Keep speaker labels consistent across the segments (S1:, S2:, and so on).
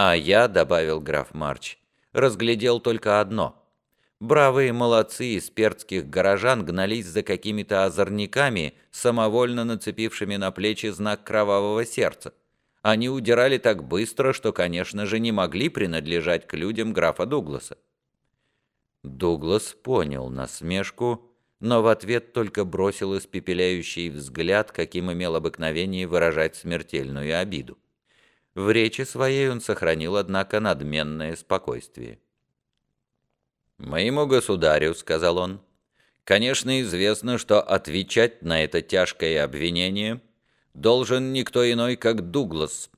S1: «А я», — добавил граф Марч, — «разглядел только одно. Бравые молодцы из перцких горожан гнались за какими-то озорниками, самовольно нацепившими на плечи знак кровавого сердца. Они удирали так быстро, что, конечно же, не могли принадлежать к людям графа Дугласа. Дуглас понял насмешку, но в ответ только бросил испепеляющий взгляд, каким имел обыкновение выражать смертельную обиду. В речи своей он сохранил, однако, надменное спокойствие. «Моему государю», — сказал он, — «конечно известно, что отвечать на это тяжкое обвинение должен никто иной, как Дуглас.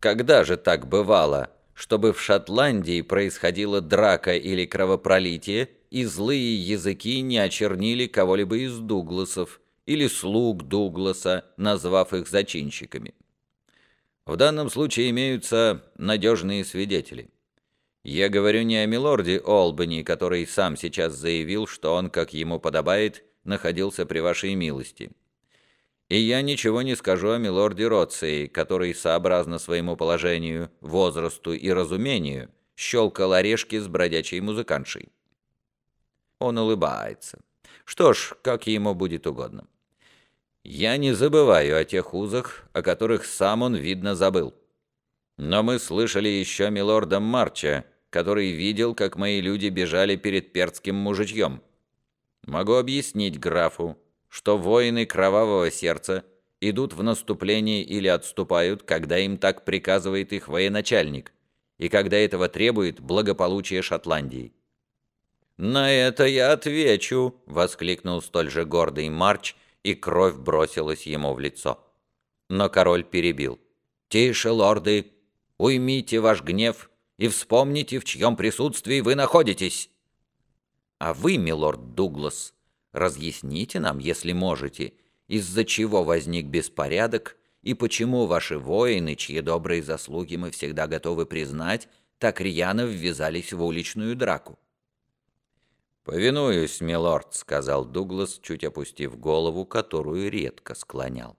S1: Когда же так бывало, чтобы в Шотландии происходила драка или кровопролитие, и злые языки не очернили кого-либо из Дугласов или слуг Дугласа, назвав их зачинщиками. В данном случае имеются надежные свидетели. Я говорю не о милорде Олбани, который сам сейчас заявил, что он, как ему подобает, находился при вашей милости. И я ничего не скажу о милорде Роции, который, сообразно своему положению, возрасту и разумению, щелкал орешки с бродячей музыкантшей. Он улыбается. Что ж, как ему будет угодно. Я не забываю о тех узах, о которых сам он, видно, забыл. Но мы слышали еще милорда Марча, который видел, как мои люди бежали перед перцким мужичьем. Могу объяснить графу, что воины кровавого сердца идут в наступление или отступают, когда им так приказывает их военачальник, и когда этого требует благополучие Шотландии. «На это я отвечу!» — воскликнул столь же гордый Марч, и кровь бросилась ему в лицо. Но король перебил. «Тише, лорды! Уймите ваш гнев и вспомните, в чьем присутствии вы находитесь!» «А вы, милорд Дуглас, разъясните нам, если можете, из-за чего возник беспорядок и почему ваши воины, чьи добрые заслуги мы всегда готовы признать, так рьяно ввязались в уличную драку?» «Повинуюсь, милорд», — сказал Дуглас, чуть опустив голову, которую редко склонял.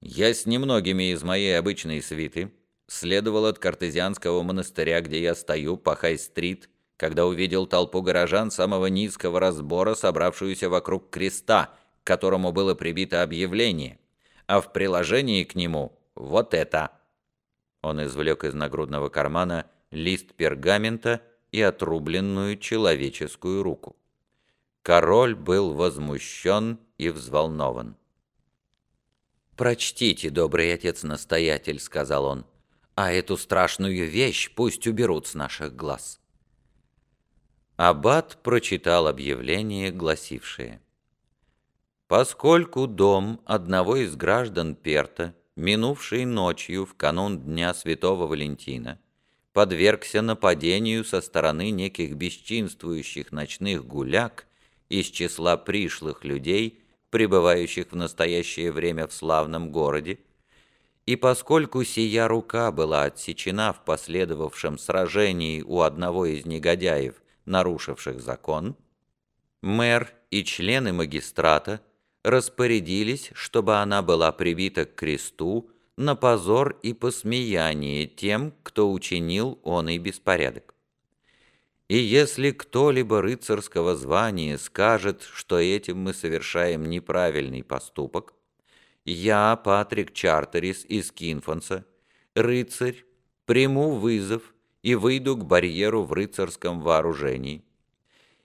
S1: «Я с немногими из моей обычной свиты следовал от картезианского монастыря, где я стою, по Хай-стрит, когда увидел толпу горожан самого низкого разбора, собравшуюся вокруг креста, к которому было прибито объявление, а в приложении к нему вот это». Он извлек из нагрудного кармана лист пергамента и отрубленную человеческую руку. Король был возмущен и взволнован. «Прочтите, добрый отец-настоятель», — сказал он, — «а эту страшную вещь пусть уберут с наших глаз». Аббат прочитал объявление, гласившее «Поскольку дом одного из граждан Перта, минувший ночью в канун Дня Святого Валентина, подвергся нападению со стороны неких бесчинствующих ночных гуляк из числа пришлых людей, пребывающих в настоящее время в славном городе, и поскольку сия рука была отсечена в последовавшем сражении у одного из негодяев, нарушивших закон, мэр и члены магистрата распорядились, чтобы она была прибита к кресту на позор и посмеяние тем, кто учинил он и беспорядок. И если кто-либо рыцарского звания скажет, что этим мы совершаем неправильный поступок, я, Патрик Чартерис из Кинфонса, рыцарь, приму вызов и выйду к барьеру в рыцарском вооружении.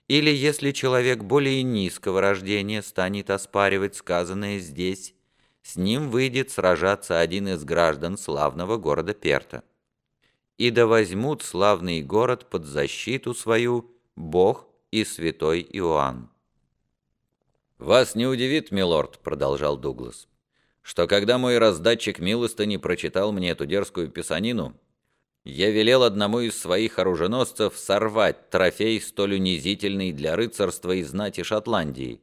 S1: Или если человек более низкого рождения станет оспаривать сказанное здесь, с ним выйдет сражаться один из граждан славного города Перта. И да возьмут славный город под защиту свою Бог и святой Иоанн. «Вас не удивит, милорд», — продолжал Дуглас, «что когда мой раздатчик милостыни прочитал мне эту дерзкую писанину, я велел одному из своих оруженосцев сорвать трофей, столь унизительный для рыцарства и знати Шотландии,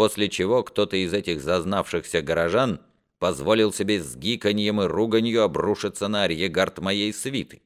S1: после чего кто-то из этих зазнавшихся горожан позволил себе с гиканьем и руганью обрушиться на арьегард моей свиты.